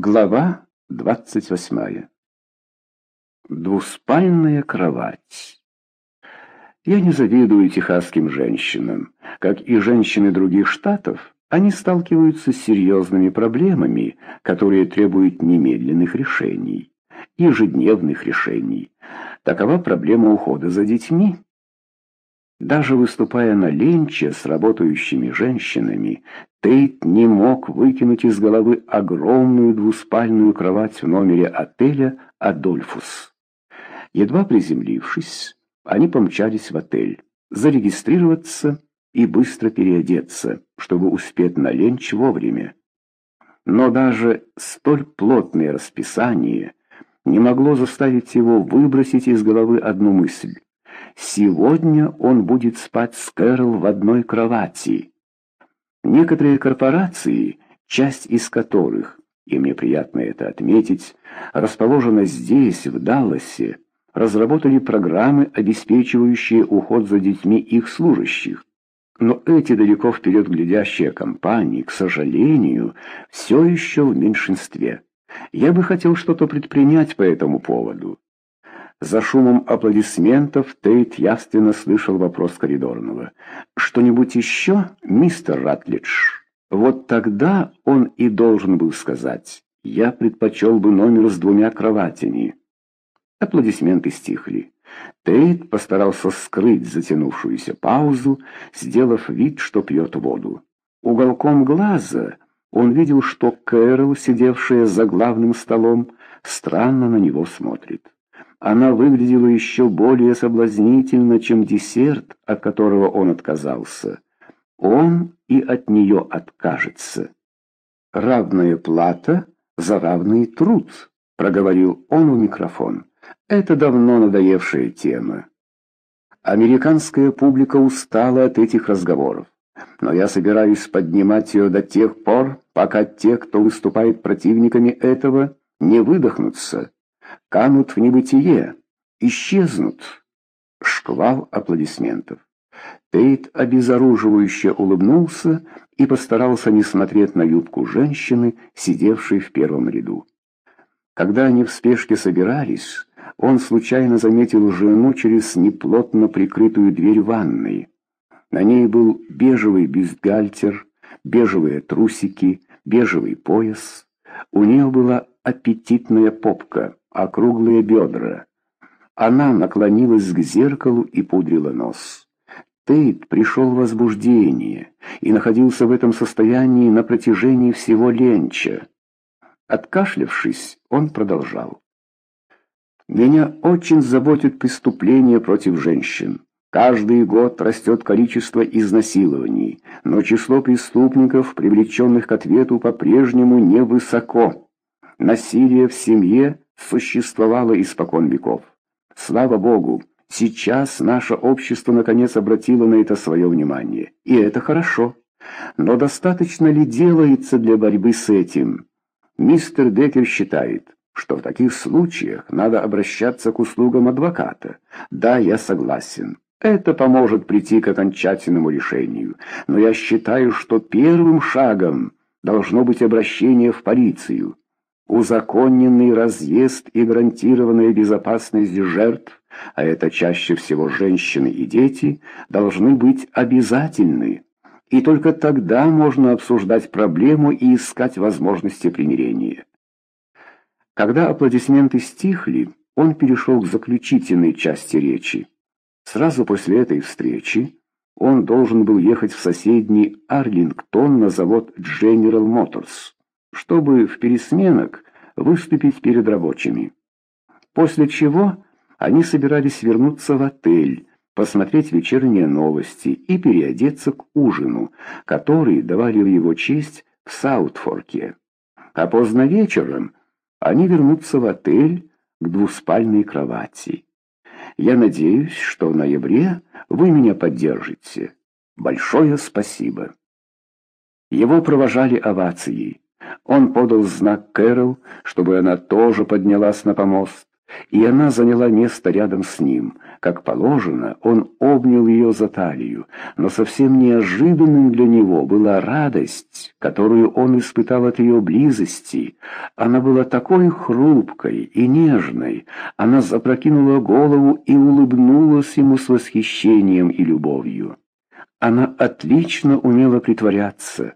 Глава двадцать восьмая. Двуспальная кровать. Я не завидую техасским женщинам. Как и женщины других штатов, они сталкиваются с серьезными проблемами, которые требуют немедленных решений, ежедневных решений. Такова проблема ухода за детьми. Даже выступая на ленче с работающими женщинами, Тейт не мог выкинуть из головы огромную двуспальную кровать в номере отеля «Адольфус». Едва приземлившись, они помчались в отель, зарегистрироваться и быстро переодеться, чтобы успеть на ленч вовремя. Но даже столь плотное расписание не могло заставить его выбросить из головы одну мысль. Сегодня он будет спать с Кэрол в одной кровати. Некоторые корпорации, часть из которых, и мне приятно это отметить, расположена здесь, в Далласе, разработали программы, обеспечивающие уход за детьми их служащих. Но эти далеко вперед глядящие компании, к сожалению, все еще в меньшинстве. Я бы хотел что-то предпринять по этому поводу. За шумом аплодисментов Тейт явственно слышал вопрос коридорного. «Что-нибудь еще, мистер Ратлидж?» Вот тогда он и должен был сказать «Я предпочел бы номер с двумя кроватями». Аплодисменты стихли. Тейт постарался скрыть затянувшуюся паузу, сделав вид, что пьет воду. Уголком глаза он видел, что Кэрол, сидевшая за главным столом, странно на него смотрит. Она выглядела еще более соблазнительно, чем десерт, от которого он отказался. Он и от нее откажется. «Равная плата за равный труд», — проговорил он в микрофон. «Это давно надоевшая тема. Американская публика устала от этих разговоров, но я собираюсь поднимать ее до тех пор, пока те, кто выступает противниками этого, не выдохнутся» канут в небытие, исчезнут. Шквал аплодисментов. Тейт обезоруживающе улыбнулся и постарался не смотреть на юбку женщины, сидевшей в первом ряду. Когда они в спешке собирались, он случайно заметил жену через неплотно прикрытую дверь ванной. На ней был бежевый бюстгальтер, бежевые трусики, бежевый пояс. У нее была аппетитная попка округлые бедра. Она наклонилась к зеркалу и пудрила нос. Тейт пришел в возбуждение и находился в этом состоянии на протяжении всего ленча. Откашлявшись, он продолжал. «Меня очень заботит преступление против женщин. Каждый год растет количество изнасилований, но число преступников, привлеченных к ответу, по-прежнему невысоко. Насилие в семье существовало испокон веков. Слава Богу, сейчас наше общество наконец обратило на это свое внимание, и это хорошо. Но достаточно ли делается для борьбы с этим? Мистер Деккер считает, что в таких случаях надо обращаться к услугам адвоката. Да, я согласен. Это поможет прийти к окончательному решению. Но я считаю, что первым шагом должно быть обращение в полицию. Узаконенный разъезд и гарантированная безопасность жертв, а это чаще всего женщины и дети, должны быть обязательны. И только тогда можно обсуждать проблему и искать возможности примирения. Когда аплодисменты стихли, он перешел к заключительной части речи. Сразу после этой встречи он должен был ехать в соседний Арлингтон на завод General Motors чтобы в пересменок выступить перед рабочими. После чего они собирались вернуться в отель, посмотреть вечерние новости и переодеться к ужину, который давали в его честь в Саутфорке. А поздно вечером они вернутся в отель к двуспальной кровати. Я надеюсь, что в ноябре вы меня поддержите. Большое спасибо. Его провожали овацией. Он подал знак Кэрол, чтобы она тоже поднялась на помост, и она заняла место рядом с ним. Как положено, он обнял ее за талию, но совсем неожиданным для него была радость, которую он испытал от ее близости. Она была такой хрупкой и нежной, она запрокинула голову и улыбнулась ему с восхищением и любовью. Она отлично умела притворяться.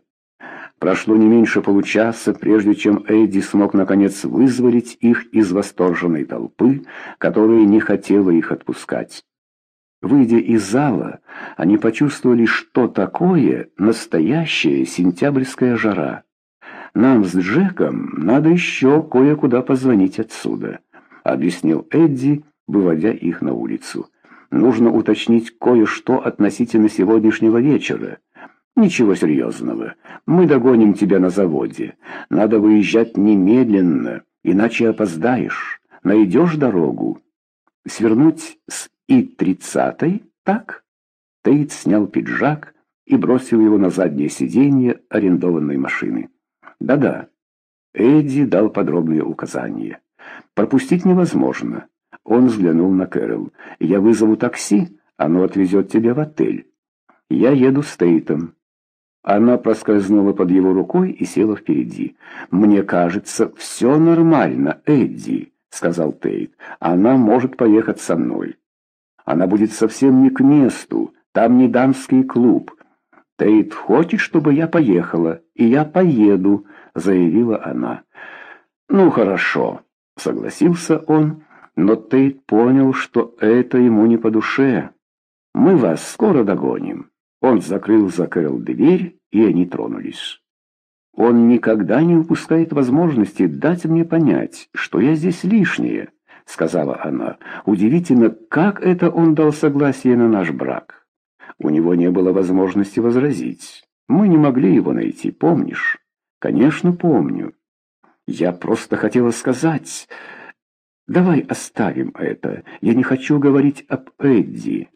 Прошло не меньше получаса, прежде чем Эдди смог наконец вызволить их из восторженной толпы, которая не хотела их отпускать. Выйдя из зала, они почувствовали, что такое настоящая сентябрьская жара. «Нам с Джеком надо еще кое-куда позвонить отсюда», — объяснил Эдди, выводя их на улицу. «Нужно уточнить кое-что относительно сегодняшнего вечера». «Ничего серьезного. Мы догоним тебя на заводе. Надо выезжать немедленно, иначе опоздаешь. Найдешь дорогу?» «Свернуть с И-30, так?» Тейт снял пиджак и бросил его на заднее сиденье арендованной машины. «Да-да». Эдди дал подробные указания. «Пропустить невозможно». Он взглянул на Кэрол. «Я вызову такси, оно отвезет тебя в отель. Я еду с Тейтом. Она проскользнула под его рукой и села впереди. «Мне кажется, все нормально, Эдди», — сказал Тейт. «Она может поехать со мной. Она будет совсем не к месту, там не дамский клуб. Тейт хочет, чтобы я поехала, и я поеду», — заявила она. «Ну, хорошо», — согласился он, но Тейт понял, что это ему не по душе. «Мы вас скоро догоним». Он закрыл за Кэрол дверь, и они тронулись. «Он никогда не упускает возможности дать мне понять, что я здесь лишняя», — сказала она. «Удивительно, как это он дал согласие на наш брак. У него не было возможности возразить. Мы не могли его найти, помнишь?» «Конечно, помню. Я просто хотела сказать...» «Давай оставим это. Я не хочу говорить об Эдди».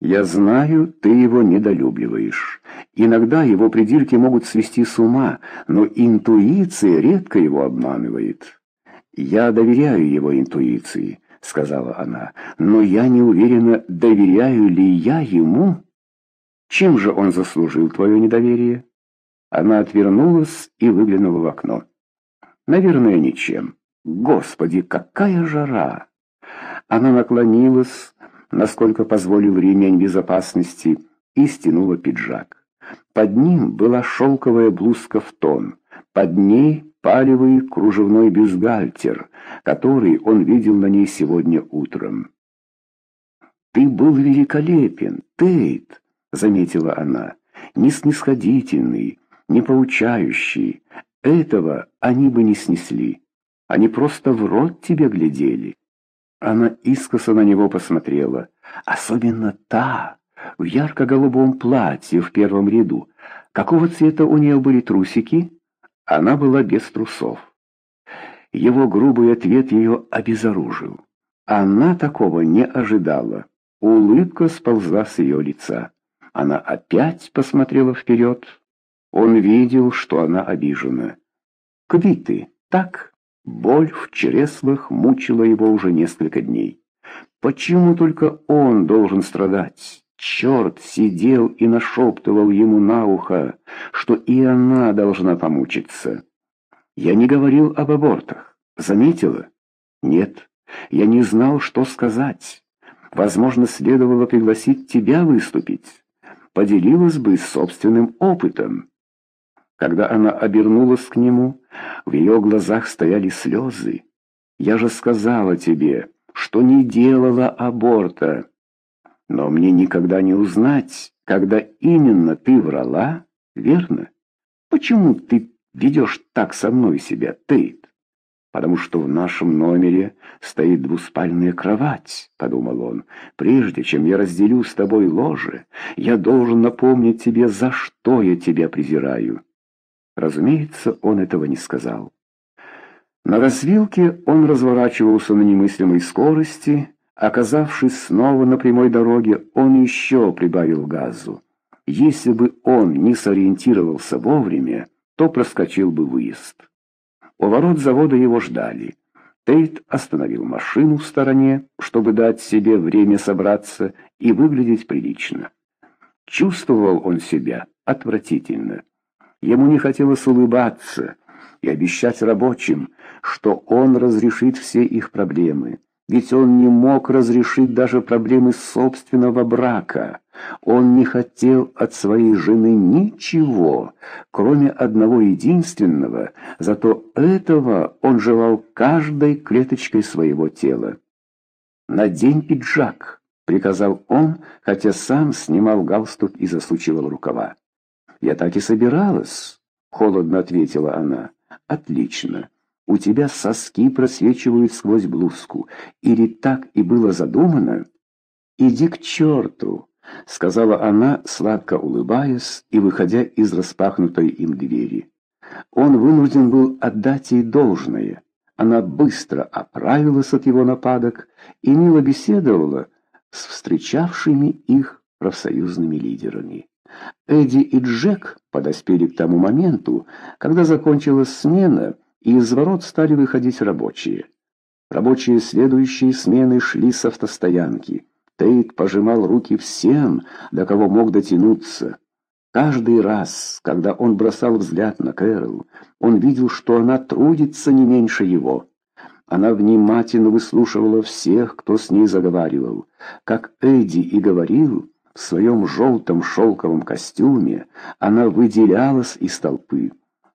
Я знаю, ты его недолюбливаешь. Иногда его придирки могут свести с ума, но интуиция редко его обманывает. Я доверяю его интуиции, сказала она, но я не уверена, доверяю ли я ему. Чем же он заслужил твое недоверие? Она отвернулась и выглянула в окно. Наверное, ничем. Господи, какая жара! Она наклонилась, насколько позволил ремень безопасности, и стянула пиджак. Под ним была шелковая блузка в тон, под ней палевый кружевной бюстгальтер, который он видел на ней сегодня утром. «Ты был великолепен, Тейт», — заметила она, — «не снисходительный, не поучающий. Этого они бы не снесли. Они просто в рот тебе глядели». Она искоса на него посмотрела. Особенно та, в ярко-голубом платье в первом ряду. Какого цвета у нее были трусики? Она была без трусов. Его грубый ответ ее обезоружил. Она такого не ожидала. Улыбка сползла с ее лица. Она опять посмотрела вперед. Он видел, что она обижена. «Квиты, так?» Боль в чреслах мучила его уже несколько дней. Почему только он должен страдать? Черт сидел и нашептывал ему на ухо, что и она должна помучиться. Я не говорил об абортах. Заметила? Нет. Я не знал, что сказать. Возможно, следовало пригласить тебя выступить. Поделилась бы собственным опытом. Когда она обернулась к нему, в ее глазах стояли слезы. «Я же сказала тебе, что не делала аборта. Но мне никогда не узнать, когда именно ты врала, верно? Почему ты ведешь так со мной себя, Тейт? Потому что в нашем номере стоит двуспальная кровать, подумал он. Прежде чем я разделю с тобой ложе, я должен напомнить тебе, за что я тебя презираю. Разумеется, он этого не сказал. На развилке он разворачивался на немыслимой скорости. Оказавшись снова на прямой дороге, он еще прибавил газу. Если бы он не сориентировался вовремя, то проскочил бы выезд. У ворот завода его ждали. Тейт остановил машину в стороне, чтобы дать себе время собраться и выглядеть прилично. Чувствовал он себя отвратительно. Ему не хотелось улыбаться и обещать рабочим, что он разрешит все их проблемы. Ведь он не мог разрешить даже проблемы собственного брака. Он не хотел от своей жены ничего, кроме одного единственного, зато этого он желал каждой клеточкой своего тела. «Надень пиджак», — приказал он, хотя сам снимал галстук и засучивал рукава. «Я так и собиралась», — холодно ответила она. «Отлично. У тебя соски просвечивают сквозь блузку. Или так и было задумано? Иди к черту, сказала она, сладко улыбаясь и выходя из распахнутой им двери. Он вынужден был отдать ей должное. Она быстро оправилась от его нападок и мило беседовала с встречавшими их профсоюзными лидерами. Эдди и Джек подоспели к тому моменту, когда закончилась смена, и из ворот стали выходить рабочие. Рабочие следующие смены шли с автостоянки. Тейт пожимал руки всем, до кого мог дотянуться. Каждый раз, когда он бросал взгляд на Кэрол, он видел, что она трудится не меньше его. Она внимательно выслушивала всех, кто с ней заговаривал. Как Эдди и говорил, в своем желтом шелковом костюме она выделялась из толпы.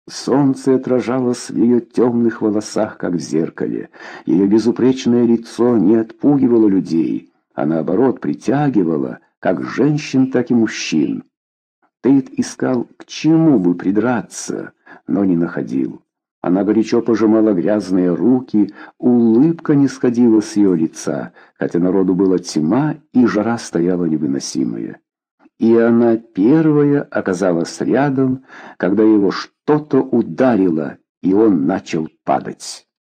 Солнце отражалось в ее темных волосах, как в зеркале. Ее безупречное лицо не отпугивало людей, а наоборот притягивало как женщин, так и мужчин. Тейт искал, к чему бы придраться, но не находил. Она горячо пожимала грязные руки, улыбка не сходила с ее лица, хотя народу была тьма и жара стояла невыносимая и она первая оказалась рядом, когда его что-то ударило, и он начал падать.